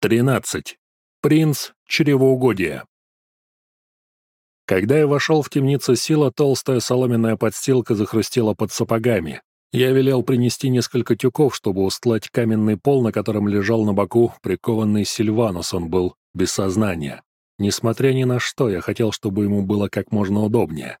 13. Принц чревоугодия. Когда я вошел в темницу сила, толстая соломенная подстилка захрустела под сапогами. Я велел принести несколько тюков, чтобы устлать каменный пол, на котором лежал на боку прикованный Сильванус, он был без сознания. Несмотря ни на что, я хотел, чтобы ему было как можно удобнее.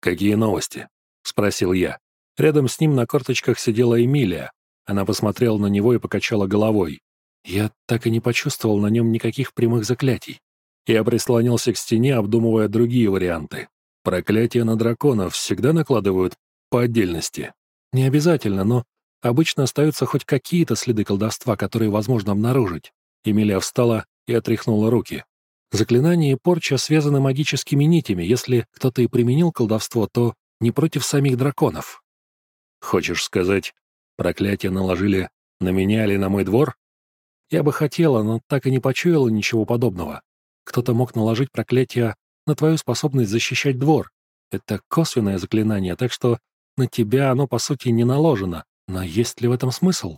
«Какие новости?» — спросил я. Рядом с ним на корточках сидела Эмилия. Она посмотрела на него и покачала головой. Я так и не почувствовал на нем никаких прямых заклятий. Я прислонился к стене, обдумывая другие варианты. Проклятия на драконов всегда накладывают по отдельности. Не обязательно, но обычно остаются хоть какие-то следы колдовства, которые возможно обнаружить. Эмилия встала и отряхнула руки. Заклинания и порча связаны магическими нитями. Если кто-то и применил колдовство, то не против самих драконов. Хочешь сказать, проклятие наложили на меня или на мой двор? Я бы хотела, но так и не почуяла ничего подобного. Кто-то мог наложить проклятие на твою способность защищать двор. Это косвенное заклинание, так что на тебя оно, по сути, не наложено. Но есть ли в этом смысл?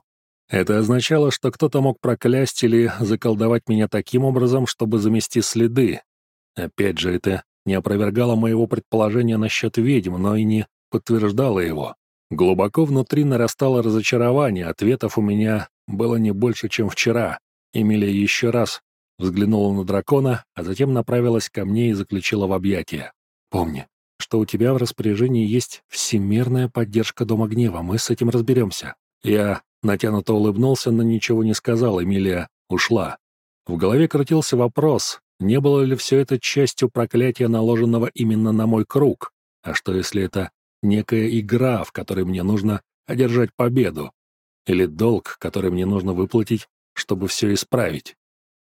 Это означало, что кто-то мог проклясть или заколдовать меня таким образом, чтобы замести следы. Опять же, это не опровергало моего предположения насчет ведьм, но и не подтверждало его. Глубоко внутри нарастало разочарование, ответов у меня было не больше, чем вчера. Эмилия еще раз взглянула на дракона, а затем направилась ко мне и заключила в объятия. «Помни, что у тебя в распоряжении есть всемирная поддержка Дома Гнева, мы с этим разберемся». Я натянуто улыбнулся, но ничего не сказал, Эмилия ушла. В голове крутился вопрос, не было ли все это частью проклятия, наложенного именно на мой круг? А что, если это некая игра, в которой мне нужно одержать победу? Или долг, который мне нужно выплатить, чтобы все исправить.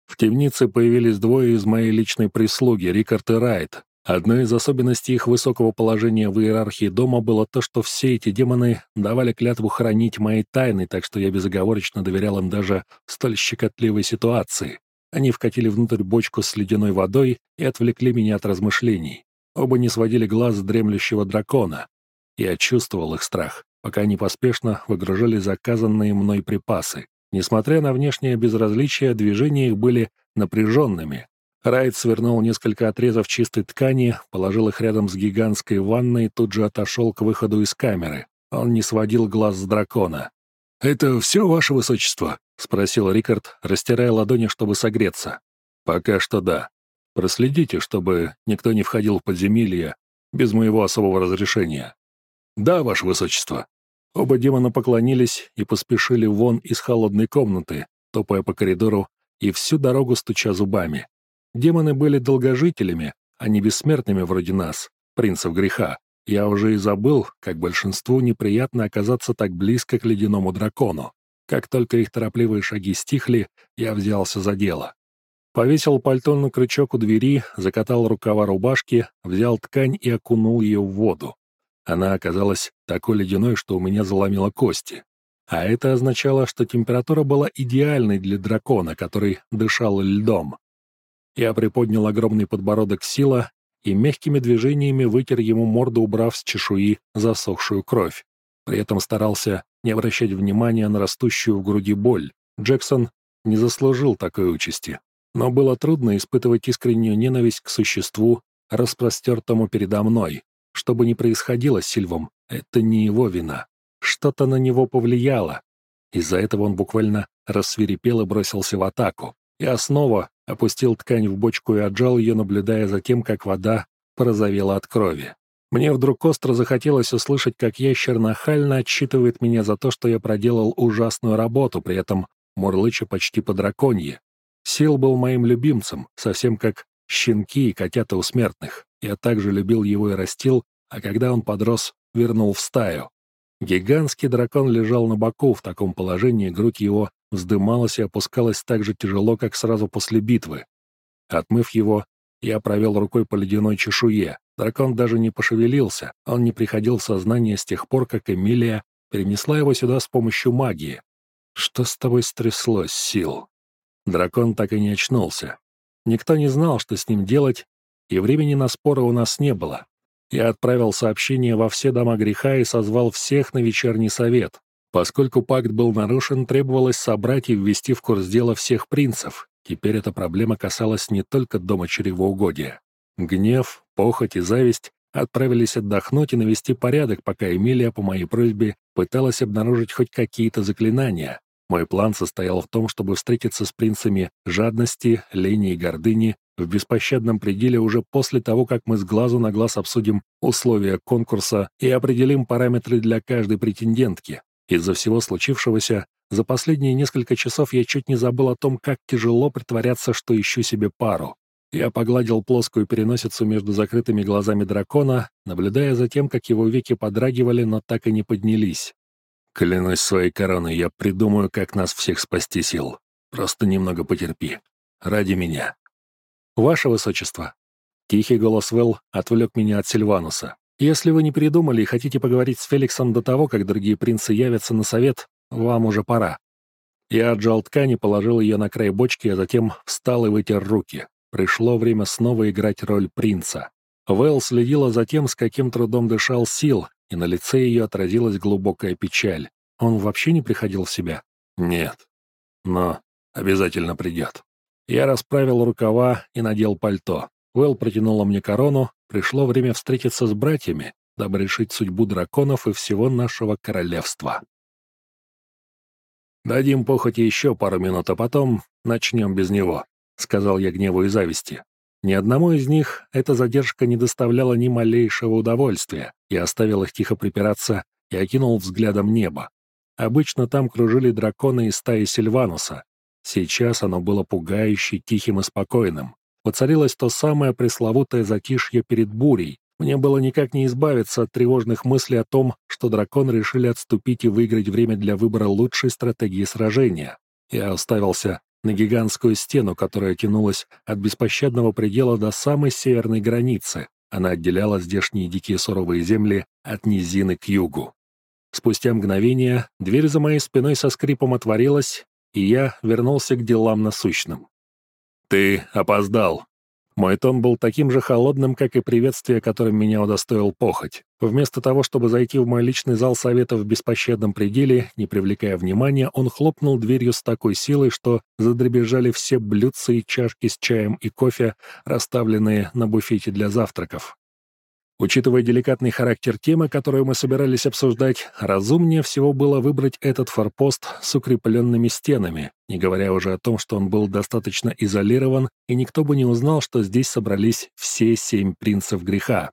В темнице появились двое из моей личной прислуги, Рикард и Райт. Одной из особенностей их высокого положения в иерархии дома было то, что все эти демоны давали клятву хранить мои тайны, так что я безоговорочно доверял им даже в столь щекотливой ситуации. Они вкатили внутрь бочку с ледяной водой и отвлекли меня от размышлений. Оба не сводили глаз с дремлющего дракона. Я чувствовал их страх пока они поспешно выгружали заказанные мной припасы. Несмотря на внешнее безразличие, движения их были напряженными. Райт свернул несколько отрезов чистой ткани, положил их рядом с гигантской ванной и тут же отошел к выходу из камеры. Он не сводил глаз с дракона. «Это все, ваше высочество?» — спросил Рикард, растирая ладони, чтобы согреться. «Пока что да. Проследите, чтобы никто не входил в подземелье без моего особого разрешения». «Да, ваше высочество». Оба демона поклонились и поспешили вон из холодной комнаты, топая по коридору и всю дорогу стуча зубами. Демоны были долгожителями, а не бессмертными вроде нас, принцев греха. Я уже и забыл, как большинству неприятно оказаться так близко к ледяному дракону. Как только их торопливые шаги стихли, я взялся за дело. Повесил пальто на крючок у двери, закатал рукава рубашки, взял ткань и окунул ее в воду. Она оказалась такой ледяной, что у меня заломило кости. А это означало, что температура была идеальной для дракона, который дышал льдом. Я приподнял огромный подбородок сила и мягкими движениями вытер ему морду, убрав с чешуи засохшую кровь. При этом старался не обращать внимания на растущую в груди боль. Джексон не заслужил такой участи. Но было трудно испытывать искреннюю ненависть к существу, распростертому передо мной. Что бы ни происходило с Сильвом, это не его вина. Что-то на него повлияло. Из-за этого он буквально рассверепел и бросился в атаку. Я снова опустил ткань в бочку и отжал ее, наблюдая за тем, как вода порозовела от крови. Мне вдруг остро захотелось услышать, как ящер нахально отчитывает меня за то, что я проделал ужасную работу, при этом мурлыча почти по драконье. Сил был моим любимцем, совсем как щенки и котята у смертных. Я также любил его и растил, а когда он подрос, вернул в стаю. Гигантский дракон лежал на боку, в таком положении грудь его вздымалась и опускалась так же тяжело, как сразу после битвы. Отмыв его, я провел рукой по ледяной чешуе. Дракон даже не пошевелился, он не приходил в сознание с тех пор, как Эмилия перенесла его сюда с помощью магии. Что с тобой стряслось, Сил? Дракон так и не очнулся. Никто не знал, что с ним делать, и времени на споры у нас не было. Я отправил сообщение во все дома греха и созвал всех на вечерний совет. Поскольку пакт был нарушен, требовалось собрать и ввести в курс дела всех принцев. Теперь эта проблема касалась не только дома чревоугодия. Гнев, похоть и зависть отправились отдохнуть и навести порядок, пока Эмилия по моей просьбе пыталась обнаружить хоть какие-то заклинания. Мой план состоял в том, чтобы встретиться с принцами жадности, лени и гордыни в беспощадном пределе уже после того, как мы с глазу на глаз обсудим условия конкурса и определим параметры для каждой претендентки. Из-за всего случившегося за последние несколько часов я чуть не забыл о том, как тяжело притворяться, что ищу себе пару. Я погладил плоскую переносицу между закрытыми глазами дракона, наблюдая за тем, как его веки подрагивали, но так и не поднялись. Клянусь своей короной, я придумаю, как нас всех спасти сил. Просто немного потерпи. Ради меня. Ваше Высочество. Тихий голос Вэл отвлек меня от Сильвануса. Если вы не передумали и хотите поговорить с Феликсом до того, как другие принцы явятся на совет, вам уже пора. Я отжал ткань и положил ее на край бочки, а затем встал и вытер руки. Пришло время снова играть роль принца. Вэл следила за тем, с каким трудом дышал Сил, и на лице ее отразилась глубокая печаль. Он вообще не приходил в себя? Нет. Но обязательно придет. Я расправил рукава и надел пальто. Вэл протянула мне корону, пришло время встретиться с братьями, дабы решить судьбу драконов и всего нашего королевства. «Дадим похоти еще пару минут, а потом начнем без него», — сказал я гневу и зависти. Ни одному из них эта задержка не доставляла ни малейшего удовольствия. Я оставил их тихо припираться и окинул взглядом небо. Обычно там кружили драконы из стаи Сильвануса. Сейчас оно было пугающе, тихим и спокойным. Воцарилось то самое пресловутое затишье перед бурей. Мне было никак не избавиться от тревожных мыслей о том, что драконы решили отступить и выиграть время для выбора лучшей стратегии сражения. Я уставился на гигантскую стену, которая тянулась от беспощадного предела до самой северной границы. Она отделяла здешние дикие суровые земли от низины к югу. Спустя мгновение дверь за моей спиной со скрипом отворилась, и я вернулся к делам насущным. «Ты опоздал», мой тон был таким же холодным, как и приветствие, которым меня удостоил похоть. Вместо того, чтобы зайти в мой личный зал совета в беспощадном пределе, не привлекая внимания, он хлопнул дверью с такой силой, что задребезжали все блюдца и чашки с чаем и кофе, расставленные на буфете для завтраков. Учитывая деликатный характер темы, которую мы собирались обсуждать, разумнее всего было выбрать этот форпост с укрепленными стенами, не говоря уже о том, что он был достаточно изолирован, и никто бы не узнал, что здесь собрались все семь принцев греха.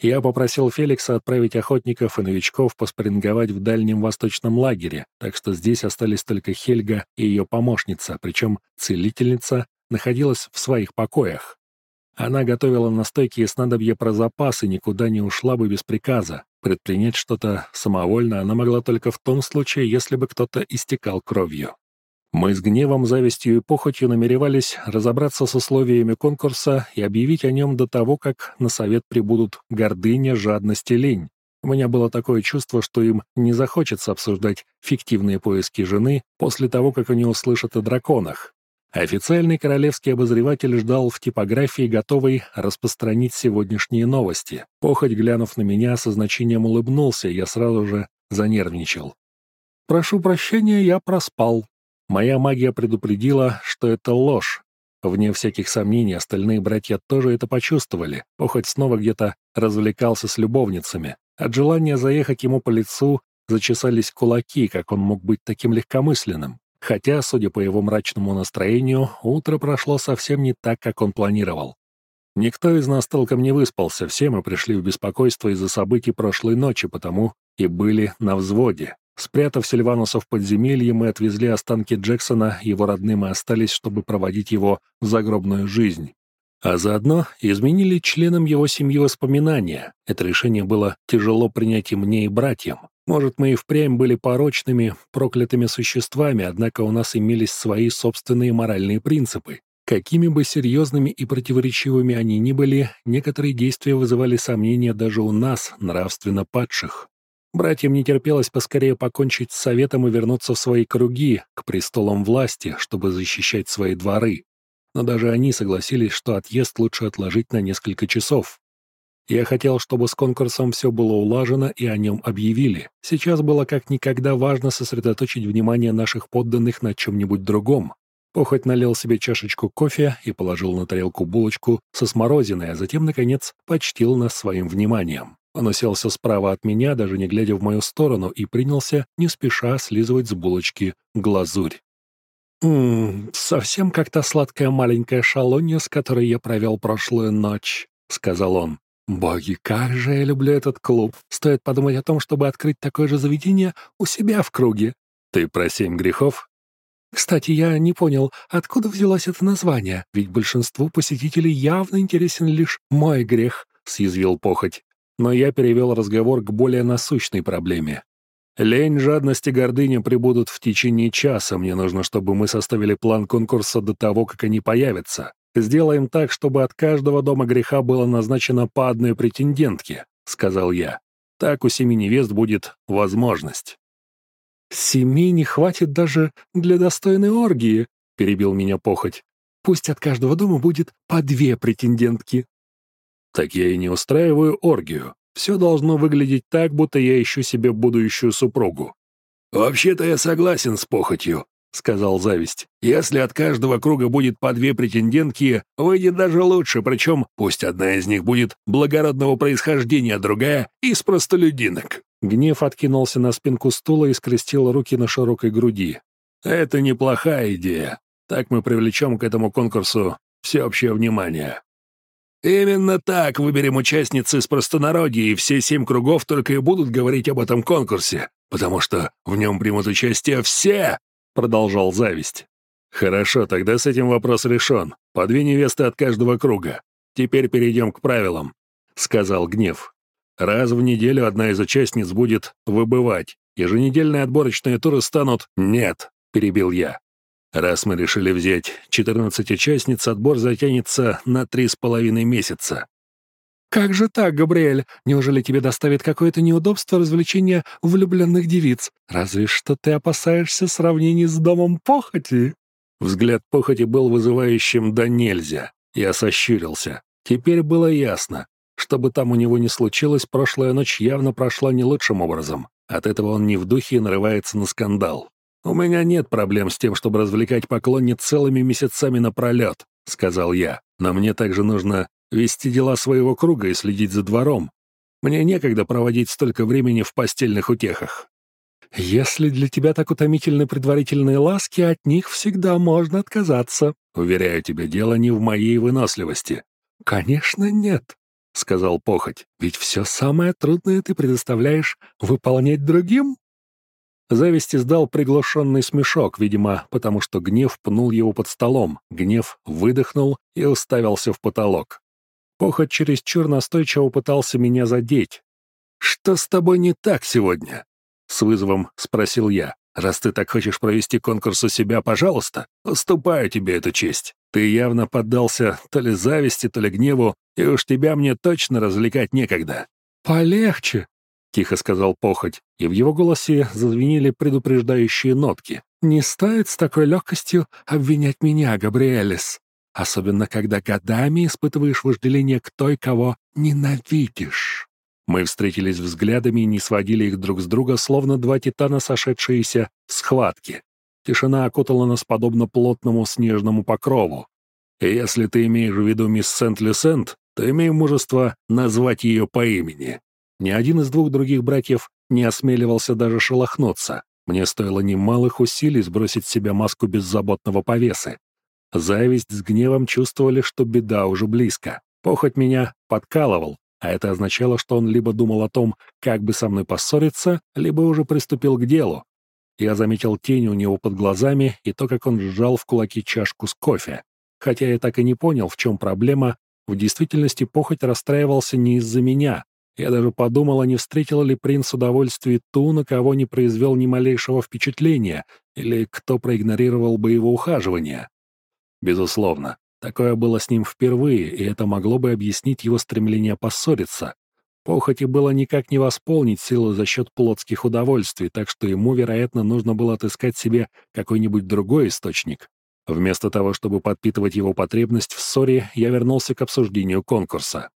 Я попросил Феликса отправить охотников и новичков поспоринговать в дальнем восточном лагере, так что здесь остались только Хельга и ее помощница, причем целительница находилась в своих покоях. Она готовила настойки и снадобья про запас и никуда не ушла бы без приказа. Предпринять что-то самовольно она могла только в том случае, если бы кто-то истекал кровью. Мы с гневом, завистью и похотью намеревались разобраться с условиями конкурса и объявить о нем до того, как на совет прибудут гордыня, жадность и лень. У меня было такое чувство, что им не захочется обсуждать фиктивные поиски жены после того, как они услышат о драконах. Официальный королевский обозреватель ждал в типографии, готовый распространить сегодняшние новости. Похоть, глянув на меня, со значением улыбнулся, я сразу же занервничал. «Прошу прощения, я проспал». Моя магия предупредила, что это ложь. Вне всяких сомнений, остальные братья тоже это почувствовали. Похоть снова где-то развлекался с любовницами. От желания заехать ему по лицу зачесались кулаки, как он мог быть таким легкомысленным. Хотя, судя по его мрачному настроению, утро прошло совсем не так, как он планировал. Никто из нас толком не выспался, все мы пришли в беспокойство из-за событий прошлой ночи, потому и были на взводе. Спрятав Сильвануса в подземелье, мы отвезли останки Джексона, его родным и остались, чтобы проводить его в загробную жизнь. А заодно изменили членам его семьи воспоминания. Это решение было тяжело принять и мне, и братьям. Может, мы и впрямь были порочными, проклятыми существами, однако у нас имелись свои собственные моральные принципы. Какими бы серьезными и противоречивыми они ни были, некоторые действия вызывали сомнения даже у нас, нравственно падших. Братьям не терпелось поскорее покончить с советом и вернуться в свои круги, к престолам власти, чтобы защищать свои дворы. Но даже они согласились, что отъезд лучше отложить на несколько часов. Я хотел, чтобы с конкурсом все было улажено и о нем объявили. Сейчас было как никогда важно сосредоточить внимание наших подданных на чем-нибудь другом. Похоть налил себе чашечку кофе и положил на тарелку булочку со смородиной, а затем, наконец, почтил нас своим вниманием. Он уселся справа от меня, даже не глядя в мою сторону, и принялся, не спеша, слизывать с булочки глазурь. «Ммм, совсем как та сладкая маленькая шалунья, с которой я провел прошлую ночь», — сказал он. «Боги, как же я люблю этот клуб! Стоит подумать о том, чтобы открыть такое же заведение у себя в круге». «Ты про семь грехов?» Кстати, я не понял, откуда взялось это название, ведь большинству посетителей явно интересен лишь мой грех, съязвил похоть. Но я перевел разговор к более насущной проблеме. Лень, жадность и гордыня прибудут в течение часа. Мне нужно, чтобы мы составили план конкурса до того, как они появятся. Сделаем так, чтобы от каждого дома греха было назначено по одной претендентке, сказал я. Так у семи невест будет возможность. «Семи не хватит даже для достойной оргии», — перебил меня похоть. «Пусть от каждого дома будет по две претендентки». «Так я и не устраиваю оргию. Все должно выглядеть так, будто я ищу себе будущую супругу». «Вообще-то я согласен с похотью», — сказал Зависть. «Если от каждого круга будет по две претендентки, выйдет даже лучше, причем пусть одна из них будет благородного происхождения, а другая — из простолюдинок». Гнев откинулся на спинку стула и скрестил руки на широкой груди. «Это неплохая идея. Так мы привлечем к этому конкурсу всеобщее внимание». «Именно так выберем участницы из простонародья, и все семь кругов только и будут говорить об этом конкурсе, потому что в нем примут участие все!» — продолжал Зависть. «Хорошо, тогда с этим вопрос решен. По две невесты от каждого круга. Теперь перейдем к правилам», — сказал Гнев. Раз в неделю одна из участниц будет выбывать. Еженедельные отборочные туры станут «нет», — перебил я. Раз мы решили взять 14 участниц, отбор затянется на три с половиной месяца. «Как же так, Габриэль? Неужели тебе доставит какое-то неудобство развлечения влюбленных девиц? Разве что ты опасаешься сравнений с домом похоти?» Взгляд похоти был вызывающим да нельзя. Я сощурился. Теперь было ясно. Что бы там у него ни случилось, прошлая ночь явно прошла не лучшим образом. От этого он не в духе и нарывается на скандал. «У меня нет проблем с тем, чтобы развлекать поклонниц целыми месяцами напролет», — сказал я. «Но мне также нужно вести дела своего круга и следить за двором. Мне некогда проводить столько времени в постельных утехах». «Если для тебя так утомительны предварительные ласки, от них всегда можно отказаться». «Уверяю тебя, дело не в моей выносливости». «Конечно, нет. — сказал похоть, — «ведь все самое трудное ты предоставляешь выполнять другим?» Зависть издал приглушенный смешок, видимо, потому что гнев пнул его под столом, гнев выдохнул и уставился в потолок. Похоть чересчур настойчиво пытался меня задеть. «Что с тобой не так сегодня?» — с вызовом спросил я. «Раз ты так хочешь провести конкурс у себя, пожалуйста, уступаю тебе эту честь. Ты явно поддался то ли зависти, то ли гневу, и уж тебя мне точно развлекать некогда». «Полегче», — тихо сказал похоть, и в его голосе зазвенели предупреждающие нотки. «Не стоит с такой легкостью обвинять меня, Габриэлис, особенно когда годами испытываешь вожделение к той, кого ненавидишь». Мы встретились взглядами и не сводили их друг с друга, словно два титана, сошедшиеся в схватке. Тишина окутала нас подобно плотному снежному покрову. И если ты имеешь в виду мисс Сент-Люсент, то имею мужество назвать ее по имени. Ни один из двух других братьев не осмеливался даже шелохнуться. Мне стоило немалых усилий сбросить с себя маску беззаботного повесы. Зависть с гневом чувствовали, что беда уже близко. Похоть меня подкалывал, а это означало, что он либо думал о том, как бы со мной поссориться, либо уже приступил к делу. Я заметил тень у него под глазами и то, как он сжал в кулаки чашку с кофе. Хотя я так и не понял, в чем проблема, в действительности похоть расстраивался не из-за меня. Я даже подумал, а не встретил ли принц удовольствия ту, на кого не произвел ни малейшего впечатления, или кто проигнорировал бы его ухаживание. Безусловно, такое было с ним впервые, и это могло бы объяснить его стремление поссориться. Похоти было никак не восполнить силу за счет плотских удовольствий, так что ему, вероятно, нужно было отыскать себе какой-нибудь другой источник. Вместо того, чтобы подпитывать его потребность в ссоре, я вернулся к обсуждению конкурса.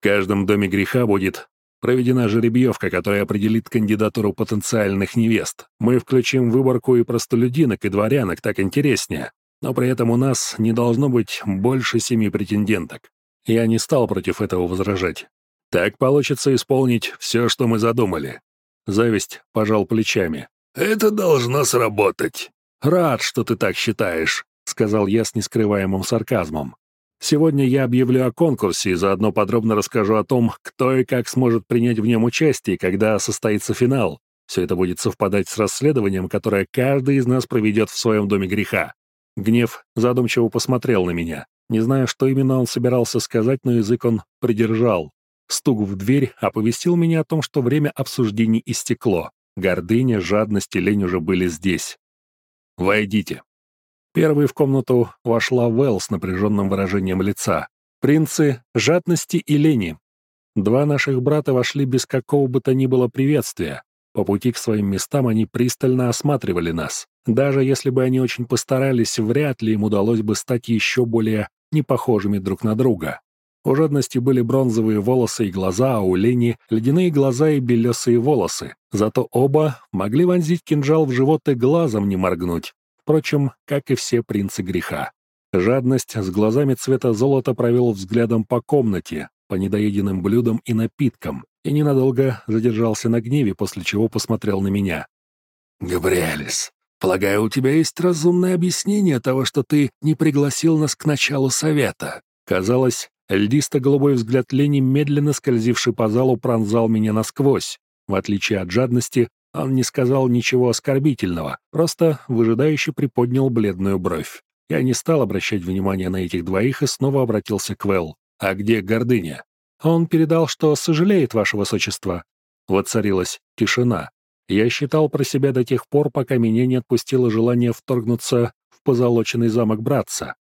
В каждом доме греха будет Проведена жеребьевка, которая определит кандидатуру потенциальных невест. Мы включим выборку и простолюдинок, и дворянок, так интереснее. Но при этом у нас не должно быть больше семи претенденток. Я не стал против этого возражать. Так получится исполнить все, что мы задумали. Зависть пожал плечами. «Это должно сработать». «Рад, что ты так считаешь», — сказал я с нескрываемым сарказмом. «Сегодня я объявлю о конкурсе и заодно подробно расскажу о том, кто и как сможет принять в нем участие, когда состоится финал. Все это будет совпадать с расследованием, которое каждый из нас проведет в своем доме греха». Гнев задумчиво посмотрел на меня. Не знаю, что именно он собирался сказать, но язык он придержал. Стук в дверь оповестил меня о том, что время обсуждений истекло. Гордыня, жадность и лень уже были здесь. «Войдите». Первой в комнату вошла Вэл с напряженным выражением лица. «Принцы жадности и лени». Два наших брата вошли без какого бы то ни было приветствия. По пути к своим местам они пристально осматривали нас. Даже если бы они очень постарались, вряд ли им удалось бы стать еще более непохожими друг на друга. У жадности были бронзовые волосы и глаза, а у Лени — ледяные глаза и белесые волосы. Зато оба могли вонзить кинжал в живот и глазом не моргнуть. Впрочем, как и все принцы греха. Жадность с глазами цвета золота провел взглядом по комнате, по недоеденным блюдам и напиткам, и ненадолго задержался на гневе, после чего посмотрел на меня. «Габриэлис, полагаю, у тебя есть разумное объяснение того, что ты не пригласил нас к началу совета?» Казалось, Льдисто-голубой взгляд Лени, медленно скользивший по залу, пронзал меня насквозь. В отличие от жадности, он не сказал ничего оскорбительного, просто выжидающе приподнял бледную бровь. Я не стал обращать внимания на этих двоих и снова обратился к Вэл. «А где гордыня?» «Он передал, что сожалеет, ваше высочество». Воцарилась тишина. Я считал про себя до тех пор, пока меня не отпустило желание вторгнуться в позолоченный замок братца.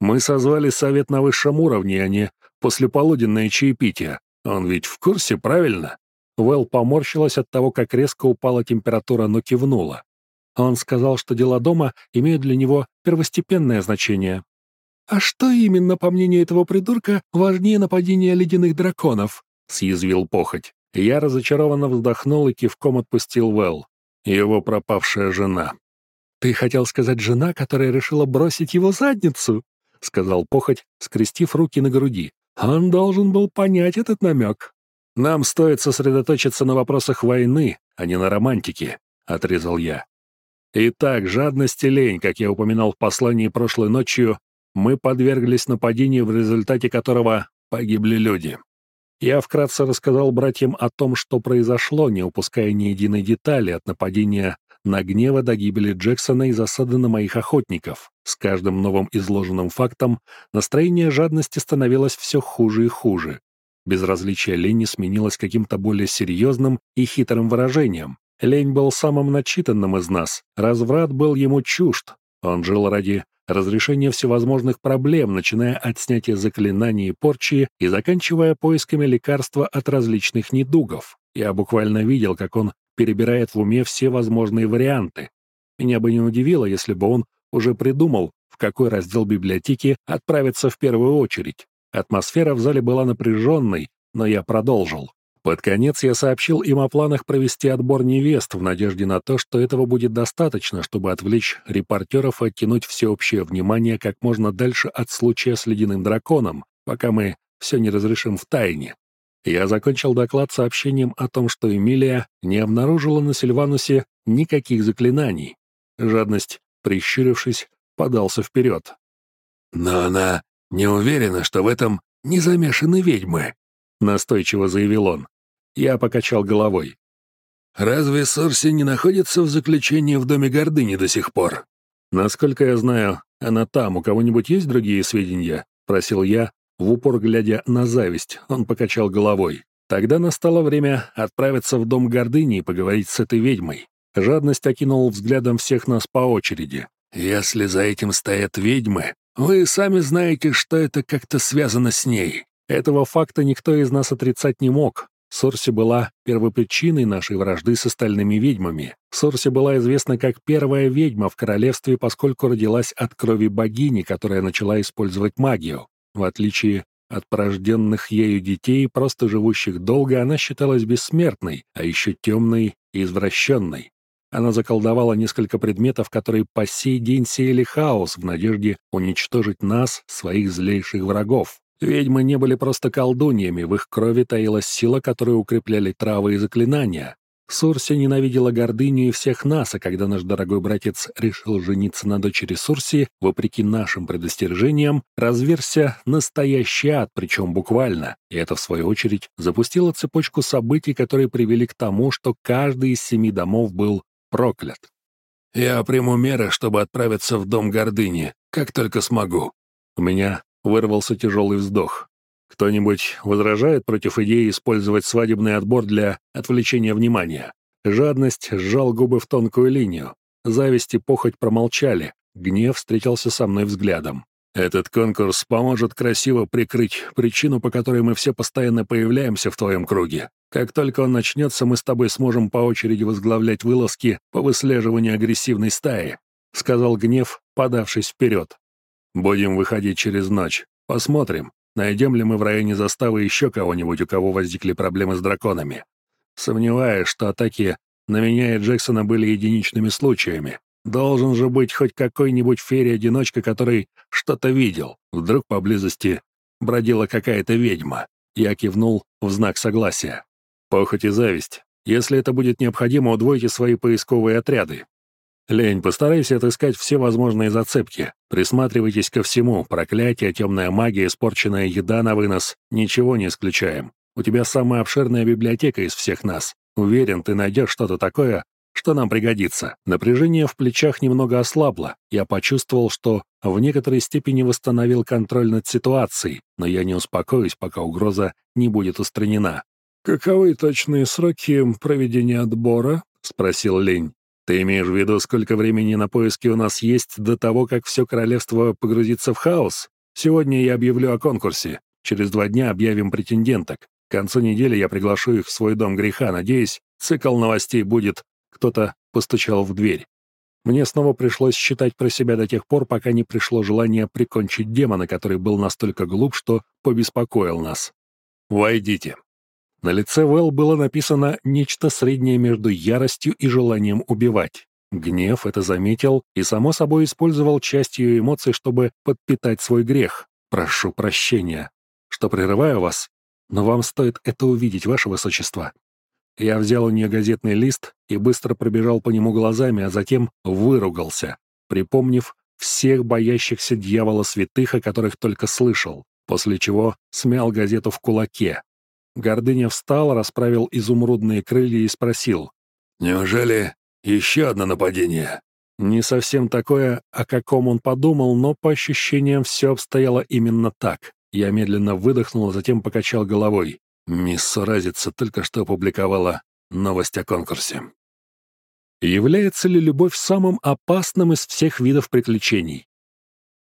Мы созвали совет на высшем уровне, а не послеполуденное чаепитие. Он ведь в курсе, правильно?» Вэл поморщилась от того, как резко упала температура, но кивнула. Он сказал, что дела дома имеют для него первостепенное значение. «А что именно, по мнению этого придурка, важнее нападения ледяных драконов?» — съязвил похоть. Я разочарованно вздохнул и кивком отпустил Вэл. Его пропавшая жена. «Ты хотел сказать жена, которая решила бросить его задницу?» — сказал похоть, скрестив руки на груди. «Он должен был понять этот намек». «Нам стоит сосредоточиться на вопросах войны, а не на романтике», — отрезал я. Итак, жадность и лень, как я упоминал в послании прошлой ночью, мы подверглись нападению, в результате которого погибли люди. Я вкратце рассказал братьям о том, что произошло, не упуская ни единой детали от нападения на гнева до гибели Джексона и засады на моих охотников. С каждым новым изложенным фактом настроение жадности становилось все хуже и хуже. Безразличие лени сменилось каким-то более серьезным и хитрым выражением. Лень был самым начитанным из нас, разврат был ему чужд. Он жил ради разрешения всевозможных проблем, начиная от снятия заклинаний и порчи и заканчивая поисками лекарства от различных недугов. Я буквально видел, как он перебирает в уме все возможные варианты. Меня бы не удивило, если бы он уже придумал, в какой раздел библиотеки отправиться в первую очередь. Атмосфера в зале была напряженной, но я продолжил. Под конец я сообщил им о планах провести отбор невест в надежде на то, что этого будет достаточно, чтобы отвлечь репортеров и оттянуть всеобщее внимание как можно дальше от случая с ледяным драконом, пока мы все не разрешим в тайне. Я закончил доклад сообщением о том, что Эмилия не обнаружила на Сильванусе никаких заклинаний. Жадность, прищурившись, подался вперед. «Но она не уверена, что в этом не замешаны ведьмы», — настойчиво заявил он. Я покачал головой. «Разве Сорси не находится в заключении в Доме Гордыни до сих пор?» «Насколько я знаю, она там. У кого-нибудь есть другие сведения?» — просил я, в упор глядя на зависть, он покачал головой. Тогда настало время отправиться в дом гордыни и поговорить с этой ведьмой. Жадность окинул взглядом всех нас по очереди. «Если за этим стоят ведьмы, вы сами знаете, что это как-то связано с ней. Этого факта никто из нас отрицать не мог. Сорси была первопричиной нашей вражды с остальными ведьмами. Сорси была известна как первая ведьма в королевстве, поскольку родилась от крови богини, которая начала использовать магию. В отличие От порожденных ею детей, просто живущих долго, она считалась бессмертной, а еще темной и извращенной. Она заколдовала несколько предметов, которые по сей день сеяли хаос в надежде уничтожить нас, своих злейших врагов. Ведьмы не были просто колдуньями, в их крови таилась сила, которую укрепляли травы и заклинания. Сурси ненавидела гордыню и всех нас, а когда наш дорогой братец решил жениться на дочери Сурси, вопреки нашим предостережениям, разверся настоящий ад, причем буквально. И это, в свою очередь, запустило цепочку событий, которые привели к тому, что каждый из семи домов был проклят. «Я приму меры, чтобы отправиться в дом гордыни, как только смогу». У меня вырвался тяжелый вздох. Кто-нибудь возражает против идеи использовать свадебный отбор для отвлечения внимания? Жадность сжал губы в тонкую линию. Зависть и похоть промолчали. Гнев встретился со мной взглядом. Этот конкурс поможет красиво прикрыть причину, по которой мы все постоянно появляемся в твоем круге. Как только он начнется, мы с тобой сможем по очереди возглавлять вылазки по выслеживанию агрессивной стаи», — сказал гнев, подавшись вперед. «Будем выходить через ночь. Посмотрим, найдем ли мы в районе заставы еще кого-нибудь, у кого возникли проблемы с драконами. Сомневаюсь, что атаки на меня и Джексона были единичными случаями. Должен же быть хоть какой-нибудь ферри-одиночка, который что-то видел. Вдруг поблизости бродила какая-то ведьма. Я кивнул в знак согласия. Похоть и зависть. Если это будет необходимо, удвойте свои поисковые отряды. Лень, постарайся отыскать все возможные зацепки. Присматривайтесь ко всему. Проклятие, темная магия, испорченная еда на вынос. Ничего не исключаем. У тебя самая обширная библиотека из всех нас. Уверен, ты найдешь что-то такое, что нам пригодится. Напряжение в плечах немного ослабло. Я почувствовал, что в некоторой степени восстановил контроль над ситуацией, но я не успокоюсь, пока угроза не будет устранена. «Каковы точные сроки проведения отбора?» — спросил Лень. «Ты имеешь в виду, сколько времени на поиски у нас есть до того, как все королевство погрузится в хаос? Сегодня я объявлю о конкурсе. Через два дня объявим претенденток. К концу недели я приглашу их в свой дом греха. Надеюсь, цикл новостей будет «кто-то постучал в дверь». Мне снова пришлось считать про себя до тех пор, пока не пришло желание прикончить демона, который был настолько глуп, что побеспокоил нас. «Войдите», на лице Вэл было написано нечто среднее между яростью и желанием убивать. Гнев это заметил и, само собой, использовал часть ее эмоций, чтобы подпитать свой грех. «Прошу прощения, что прерываю вас, но вам стоит это увидеть, ваше высочество». Я взял у нее газетный лист и быстро пробежал по нему глазами, а затем выругался, припомнив всех боящихся дьявола святых, о которых только слышал, после чего смял газету в кулаке, Гордыня встал, расправил изумрудные крылья и спросил. «Неужели еще одно нападение?» Не совсем такое, о каком он подумал, но по ощущениям все обстояло именно так. Я медленно выдохнул, а затем покачал головой. Мисс Суразица только что опубликовала новость о конкурсе. Является ли любовь самым опасным из всех видов приключений?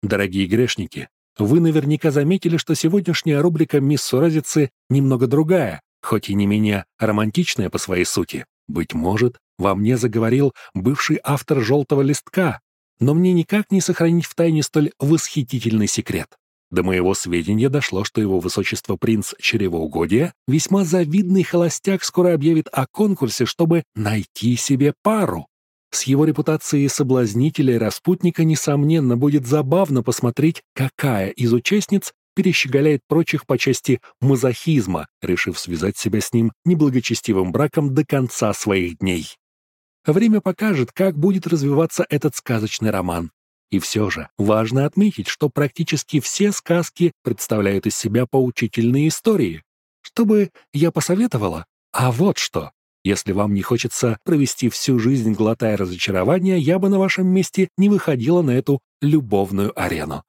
Дорогие грешники, вы наверняка заметили, что сегодняшняя рубрика «Мисс Суразицы» немного другая, хоть и не менее романтичная по своей сути. Быть может, во мне заговорил бывший автор «Желтого листка», но мне никак не сохранить в тайне столь восхитительный секрет. До моего сведения дошло, что его высочество принц Чревоугодия, весьма завидный холостяк, скоро объявит о конкурсе, чтобы найти себе пару. С его репутацией соблазнителя и распутника, несомненно, будет забавно посмотреть, какая из участниц перещеголяет прочих по части мазохизма, решив связать себя с ним неблагочестивым браком до конца своих дней. Время покажет, как будет развиваться этот сказочный роман. И все же важно отметить, что практически все сказки представляют из себя поучительные истории. Что бы я посоветовала? А вот что. Если вам не хочется провести всю жизнь, глотая разочарования, я бы на вашем месте не выходила на эту любовную арену.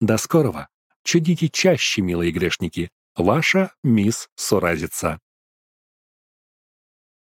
До скорого. Чудите чаще, милые грешники. Ваша мисс Суразица.